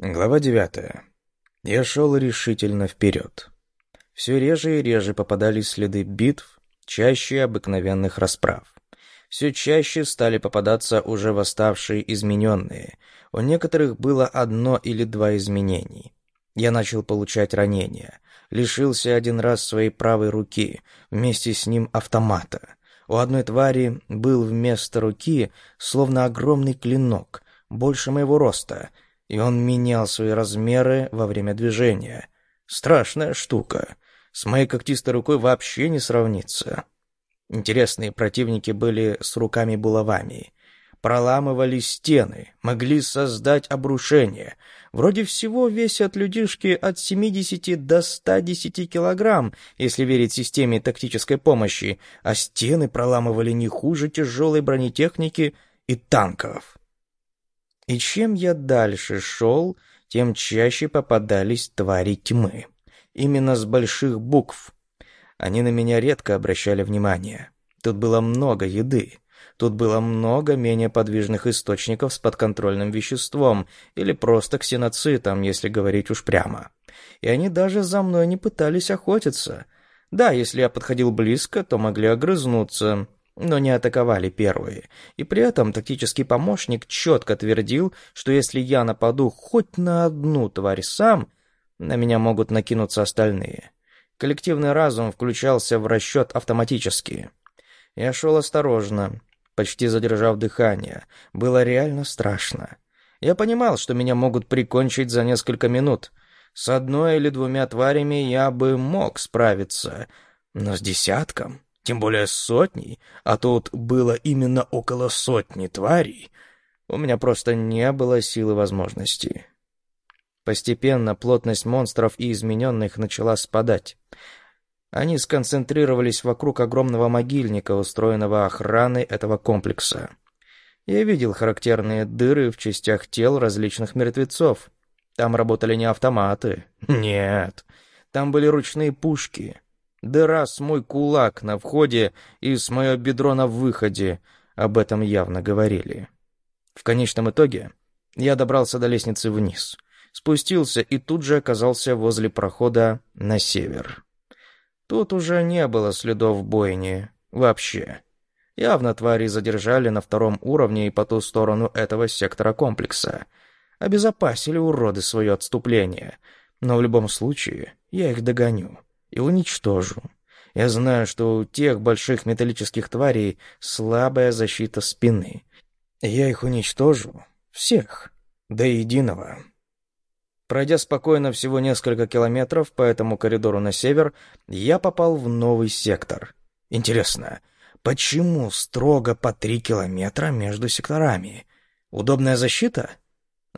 Глава девятая. Я шел решительно вперед. Все реже и реже попадались следы битв, чаще обыкновенных расправ. Все чаще стали попадаться уже восставшие измененные. У некоторых было одно или два изменений. Я начал получать ранения. Лишился один раз своей правой руки, вместе с ним автомата. У одной твари был вместо руки словно огромный клинок, больше моего роста — и он менял свои размеры во время движения. Страшная штука. С моей когтистой рукой вообще не сравнится. Интересные противники были с руками-булавами. Проламывали стены, могли создать обрушение. Вроде всего весят людишки от 70 до 110 килограмм, если верить системе тактической помощи, а стены проламывали не хуже тяжелой бронетехники и танков. И чем я дальше шел, тем чаще попадались твари тьмы. Именно с больших букв. Они на меня редко обращали внимание. Тут было много еды. Тут было много менее подвижных источников с подконтрольным веществом или просто ксеноцитом, если говорить уж прямо. И они даже за мной не пытались охотиться. Да, если я подходил близко, то могли огрызнуться, но не атаковали первые. И при этом тактический помощник четко твердил, что если я нападу хоть на одну тварь сам, на меня могут накинуться остальные. Коллективный разум включался в расчет автоматически. Я шел осторожно, почти задержав дыхание. Было реально страшно. Я понимал, что меня могут прикончить за несколько минут. С одной или двумя тварями я бы мог справиться, но с десятком тем более сотней, а тут было именно около сотни тварей, у меня просто не было силы возможностей. Постепенно плотность монстров и измененных начала спадать. Они сконцентрировались вокруг огромного могильника, устроенного охраной этого комплекса. Я видел характерные дыры в частях тел различных мертвецов. Там работали не автоматы. Нет. Там были ручные пушки. Дыра с мой кулак на входе и с мое бедро на выходе. Об этом явно говорили. В конечном итоге я добрался до лестницы вниз, спустился и тут же оказался возле прохода на север. Тут уже не было следов бойни. Вообще. Явно твари задержали на втором уровне и по ту сторону этого сектора комплекса. Обезопасили уроды свое отступление. Но в любом случае я их догоню и уничтожу. Я знаю, что у тех больших металлических тварей слабая защита спины. Я их уничтожу. Всех. До единого. Пройдя спокойно всего несколько километров по этому коридору на север, я попал в новый сектор. Интересно, почему строго по три километра между секторами? Удобная защита?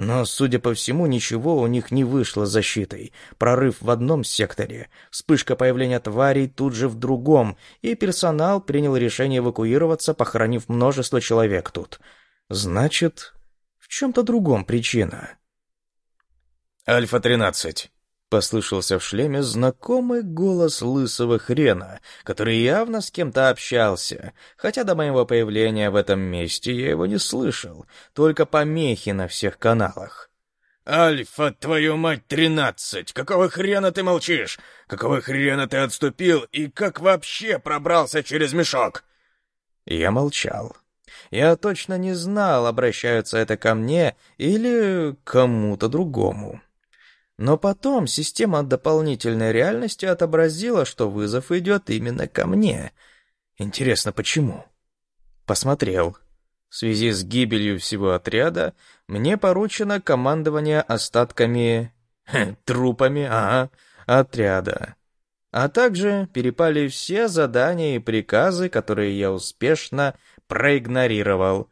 Но, судя по всему, ничего у них не вышло защитой. Прорыв в одном секторе, вспышка появления тварей тут же в другом, и персонал принял решение эвакуироваться, похоронив множество человек тут. Значит, в чем-то другом причина. «Альфа-13», Послышался в шлеме знакомый голос лысого хрена, который явно с кем-то общался, хотя до моего появления в этом месте я его не слышал, только помехи на всех каналах. «Альфа, твою мать, тринадцать! Какого хрена ты молчишь? Какого хрена ты отступил и как вообще пробрался через мешок?» Я молчал. Я точно не знал, обращаются это ко мне или кому-то другому. Но потом система дополнительной реальности отобразила, что вызов идет именно ко мне. Интересно, почему? Посмотрел. В связи с гибелью всего отряда мне поручено командование остатками... трупами, ага, отряда. А также перепали все задания и приказы, которые я успешно проигнорировал.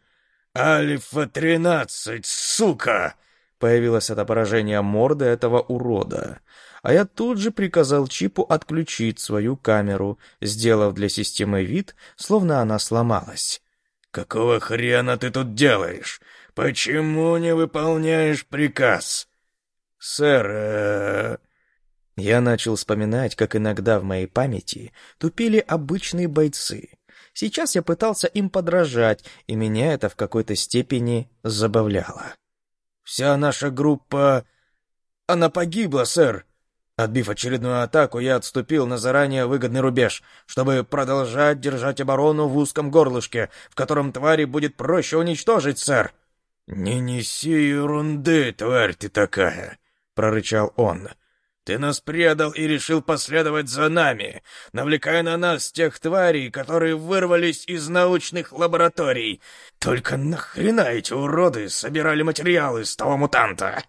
«Альфа-13, сука!» Появилось отображение морды этого урода. А я тут же приказал чипу отключить свою камеру, сделав для системы вид, словно она сломалась. «Какого хрена ты тут делаешь? Почему не выполняешь приказ?» «Сэр, э Я начал вспоминать, как иногда в моей памяти тупили обычные бойцы. Сейчас я пытался им подражать, и меня это в какой-то степени забавляло. Вся наша группа Она погибла, сэр. Отбив очередную атаку, я отступил на заранее выгодный рубеж, чтобы продолжать держать оборону в узком горлышке, в котором твари будет проще уничтожить, сэр. «Не неси ерунды, тварь ты такая!» — прорычал он. «Ты нас предал и решил последовать за нами, навлекая на нас тех тварей, которые вырвались из научных лабораторий. Только нахрена эти уроды собирали материалы с того мутанта?»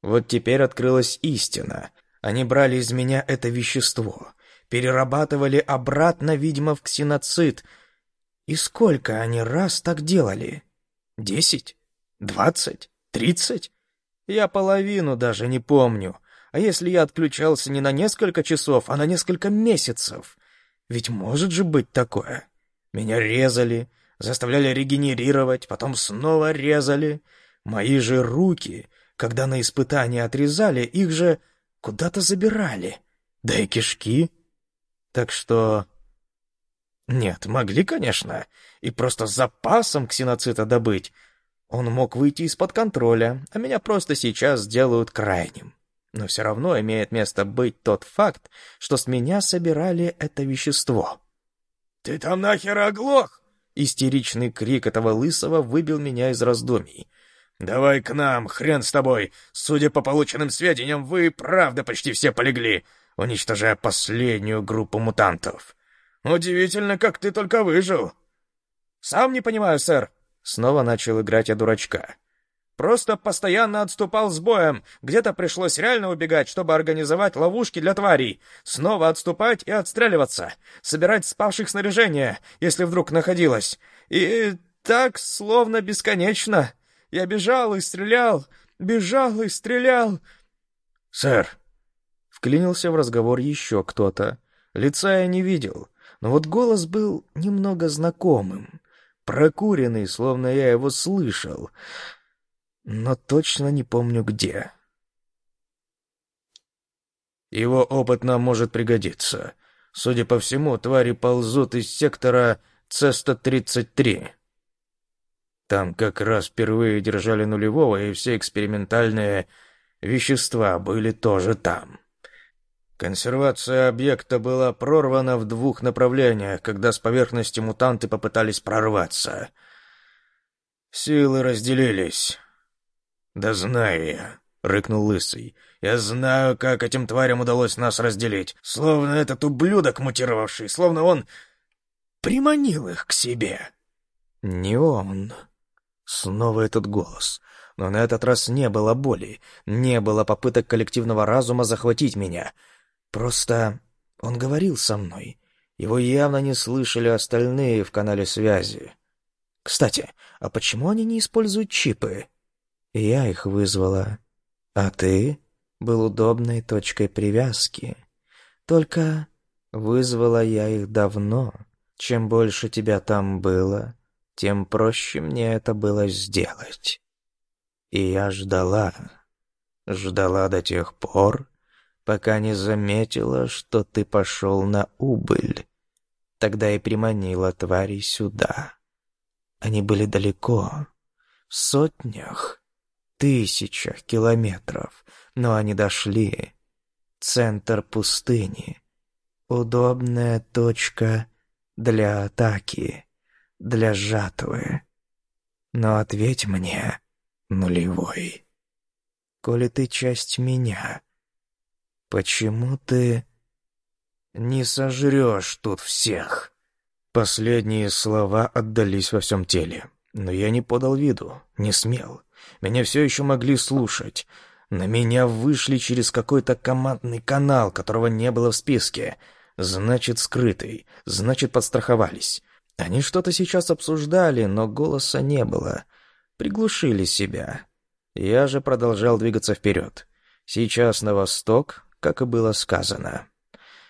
Вот теперь открылась истина. Они брали из меня это вещество, перерабатывали обратно, видимо, в ксеноцид. И сколько они раз так делали? Десять? Двадцать? Тридцать? Я половину даже не помню. А если я отключался не на несколько часов, а на несколько месяцев? Ведь может же быть такое. Меня резали, заставляли регенерировать, потом снова резали. Мои же руки, когда на испытания отрезали, их же куда-то забирали. Да и кишки. Так что... Нет, могли, конечно, и просто запасом ксеноцита добыть. Он мог выйти из-под контроля, а меня просто сейчас сделают крайним. Но все равно имеет место быть тот факт, что с меня собирали это вещество. «Ты там нахер оглох?» Истеричный крик этого лысого выбил меня из раздумий. «Давай к нам, хрен с тобой! Судя по полученным сведениям, вы правда почти все полегли, уничтожая последнюю группу мутантов. Удивительно, как ты только выжил!» «Сам не понимаю, сэр!» Снова начал играть я дурачка. «Просто постоянно отступал с боем. Где-то пришлось реально убегать, чтобы организовать ловушки для тварей. Снова отступать и отстреливаться. Собирать спавших снаряжения, если вдруг находилось. И так словно бесконечно. Я бежал и стрелял, бежал и стрелял. «Сэр!» Вклинился в разговор еще кто-то. Лица я не видел, но вот голос был немного знакомым. Прокуренный, словно я его слышал, но точно не помню где. Его опыт нам может пригодиться. Судя по всему, твари ползут из сектора Цеста-33. Там как раз впервые держали нулевого, и все экспериментальные вещества были тоже там. Консервация объекта была прорвана в двух направлениях, когда с поверхности мутанты попытались прорваться. Силы разделились. «Да знаю я», — рыкнул Лысый. «Я знаю, как этим тварям удалось нас разделить. Словно этот ублюдок мутировавший, словно он приманил их к себе». «Не он», Снова этот голос. Но на этот раз не было боли, не было попыток коллективного разума захватить меня. Просто он говорил со мной. Его явно не слышали остальные в канале связи. Кстати, а почему они не используют чипы? Я их вызвала. А ты был удобной точкой привязки. Только вызвала я их давно. Чем больше тебя там было, тем проще мне это было сделать. И я ждала, ждала до тех пор, пока не заметила, что ты пошел на убыль. Тогда и приманила твари сюда. Они были далеко, в сотнях, тысячах километров, но они дошли. Центр пустыни. Удобная точка для атаки для жатвы. Но ответь мне, нулевой, коли ты часть меня, почему ты не сожрешь тут всех?» Последние слова отдались во всем теле, но я не подал виду, не смел. Меня все еще могли слушать. На меня вышли через какой-то командный канал, которого не было в списке. Значит, скрытый, значит, подстраховались. Они что-то сейчас обсуждали, но голоса не было. Приглушили себя. Я же продолжал двигаться вперед. Сейчас на восток, как и было сказано.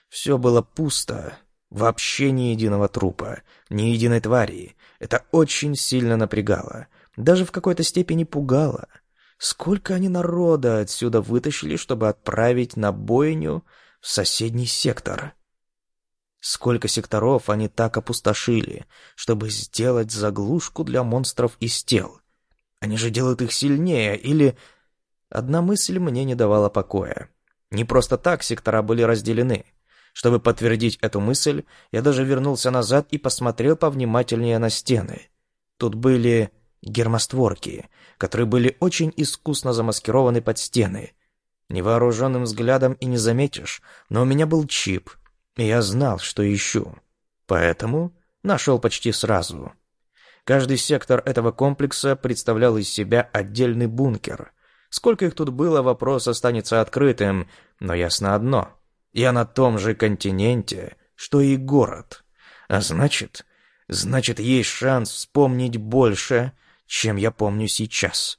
Все было пусто. Вообще ни единого трупа, ни единой твари. Это очень сильно напрягало. Даже в какой-то степени пугало. Сколько они народа отсюда вытащили, чтобы отправить на бойню в соседний сектор? Сколько секторов они так опустошили, чтобы сделать заглушку для монстров из тел. Они же делают их сильнее, или... одна мысль мне не давала покоя. Не просто так сектора были разделены. Чтобы подтвердить эту мысль, я даже вернулся назад и посмотрел повнимательнее на стены. Тут были гермостворки, которые были очень искусно замаскированы под стены. Невооруженным взглядом и не заметишь, но у меня был чип, и я знал, что ищу. Поэтому нашел почти сразу. Каждый сектор этого комплекса представлял из себя отдельный бункер. Сколько их тут было, вопрос останется открытым, но ясно одно. Я на том же континенте, что и город. А значит, значит, есть шанс вспомнить больше, чем я помню сейчас.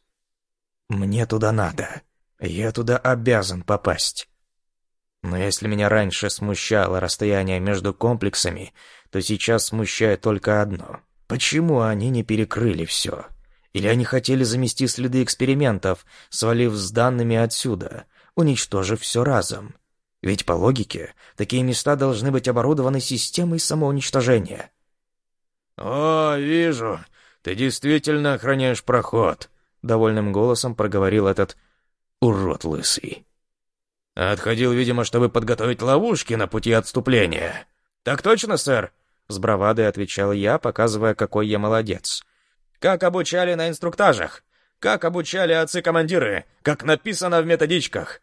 Мне туда надо. Я туда обязан попасть. Но если меня раньше смущало расстояние между комплексами, то сейчас смущает только одно. Почему они не перекрыли все? Или они хотели замести следы экспериментов, свалив с данными отсюда, уничтожив все разом? Ведь по логике, такие места должны быть оборудованы системой самоуничтожения. «О, вижу, ты действительно охраняешь проход», — довольным голосом проговорил этот урод лысый. «Отходил, видимо, чтобы подготовить ловушки на пути отступления». «Так точно, сэр», — с бравадой отвечал я, показывая, какой я молодец. «Как обучали на инструктажах, как обучали отцы-командиры, как написано в методичках».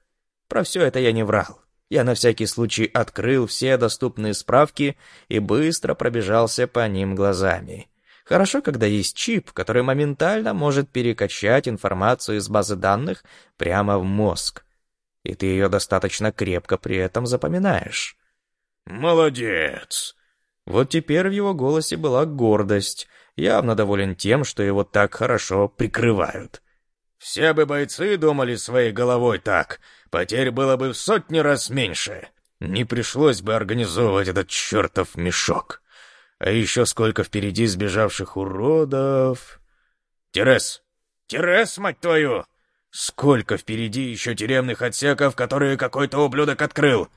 Про все это я не врал. Я на всякий случай открыл все доступные справки и быстро пробежался по ним глазами. Хорошо, когда есть чип, который моментально может перекачать информацию из базы данных прямо в мозг. И ты ее достаточно крепко при этом запоминаешь. «Молодец!» Вот теперь в его голосе была гордость, явно доволен тем, что его так хорошо прикрывают. «Все бы бойцы думали своей головой так, потерь было бы в сотни раз меньше. Не пришлось бы организовывать этот чертов мешок». А еще сколько впереди сбежавших уродов. Терес! Терес, мать твою! Сколько впереди еще тюремных отсеков, которые какой-то ублюдок открыл?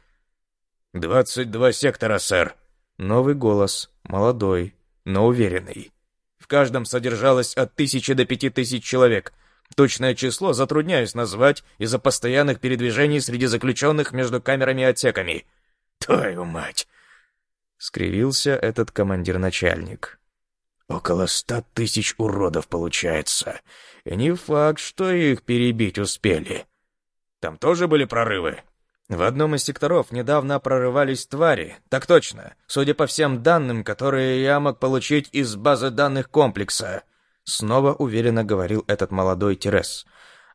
Двадцать два сектора, сэр. Новый голос, молодой, но уверенный. В каждом содержалось от тысячи до пяти тысяч человек. Точное число затрудняюсь назвать из-за постоянных передвижений среди заключенных между камерами и отсеками. Твою мать! — скривился этот командир-начальник. «Около ста тысяч уродов получается. И не факт, что их перебить успели. Там тоже были прорывы?» В одном из секторов недавно прорывались твари. Так точно, судя по всем данным, которые я мог получить из базы данных комплекса. Снова уверенно говорил этот молодой Терес.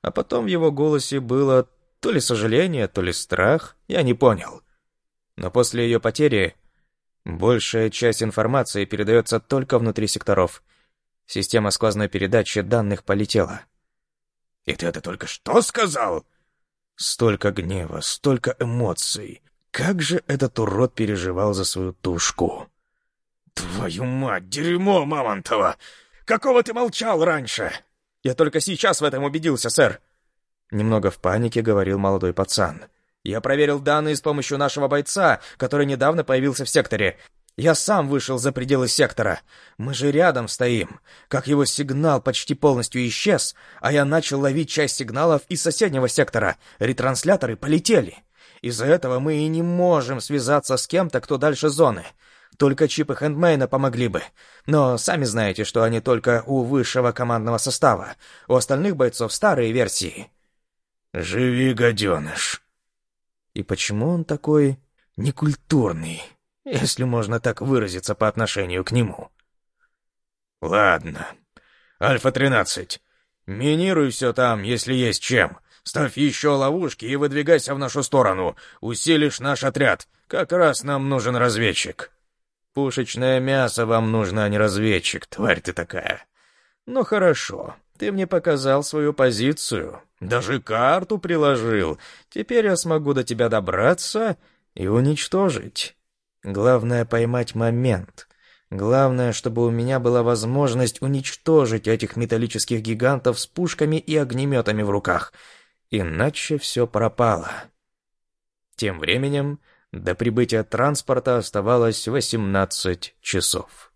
А потом в его голосе было то ли сожаление, то ли страх, я не понял. Но после ее потери Большая часть информации передается только внутри секторов. Система сквозной передачи данных полетела. «И ты это только что сказал?» Столько гнева, столько эмоций. Как же этот урод переживал за свою тушку. «Твою мать, дерьмо, Мамонтова! Какого ты молчал раньше?» «Я только сейчас в этом убедился, сэр!» Немного в панике говорил молодой пацан. Я проверил данные с помощью нашего бойца, который недавно появился в секторе. Я сам вышел за пределы сектора. Мы же рядом стоим. Как его сигнал почти полностью исчез, а я начал ловить часть сигналов из соседнего сектора. Ретрансляторы полетели. Из-за этого мы и не можем связаться с кем-то, кто дальше зоны. Только чипы Хэндмейна помогли бы. Но сами знаете, что они только у высшего командного состава. У остальных бойцов старые версии. «Живи, гаденыш!» И почему он такой некультурный, если можно так выразиться по отношению к нему? Ладно. Альфа-13, минируй все там, если есть чем. Ставь еще ловушки и выдвигайся в нашу сторону. Усилишь наш отряд. Как раз нам нужен разведчик. Пушечное мясо вам нужно, а не разведчик, тварь ты такая. Ну хорошо, ты мне показал свою позицию, даже карту приложил. Теперь я смогу до тебя добраться и уничтожить. Главное — поймать момент. Главное, чтобы у меня была возможность уничтожить этих металлических гигантов с пушками и огнеметами в руках. Иначе все пропало. Тем временем до прибытия транспорта оставалось 18 часов.